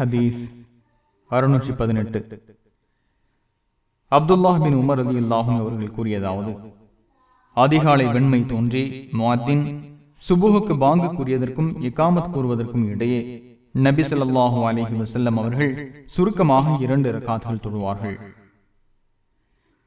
ஹதீஸ் அறுநூற்றி பதினெட்டு அப்துல்லாஹ் உமர் அலி அல்லாஹும் அவர்கள் கூறியதாவது அதிகாலை வெண்மை தோன்றி முஅத்தின் சுபுகுக்கு பாங்கு கூறியதற்கும் இக்காமத் கூறுவதற்கும் இடையே நபி சொல்லாஹு அலிஹி வசல்லம் அவர்கள் சுருக்கமாக இரண்டு ரகாதால் தொழுவார்கள்.